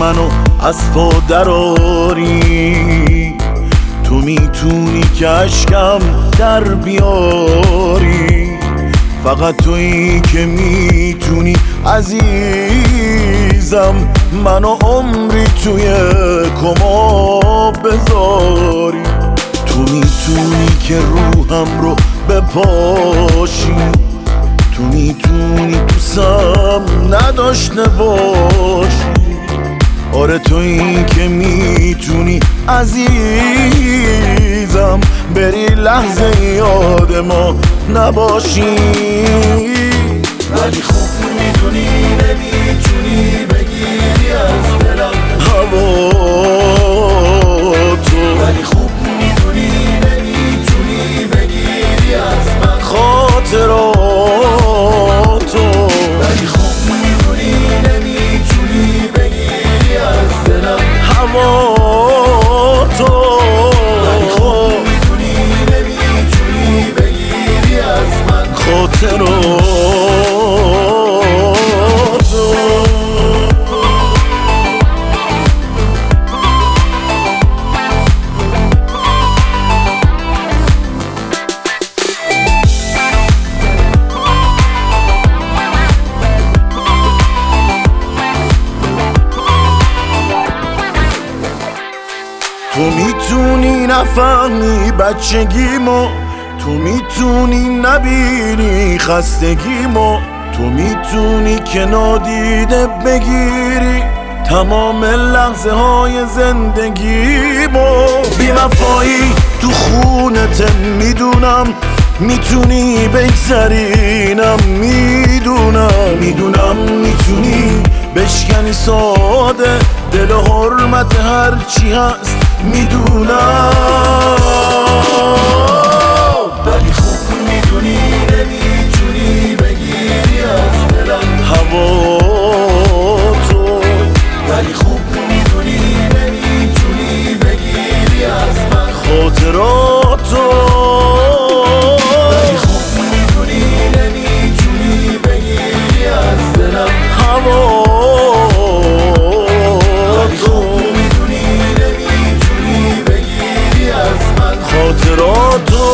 منو از پا دراری تو می‌تونی که اشکم در بیاری؟ فقط تویی که می‌تونی عزیزم منو عمری توی کما بذاری. تو می‌تونی که روحم رو بپاشی؟ تو می‌تونی دوستم نداشته باشی؟ آره تویی که می‌تونی عزیزم بری لحظه یاد ما نباشی. ولی خوب می‌دونی من خاطراتو تو می‌تونی نفهمی بچگیمو. تو می‌تونی نبینی خستگیمو تو می‌تونی که نادیده بگیری تمام لحظه های زندگیمو بی وفایی تو خونت می‌دونم می‌تونی بگذرینم می‌دونم می‌دونم می‌تونی. بشکنی ساده دل و حرمت هرچی هست می‌دونم. roto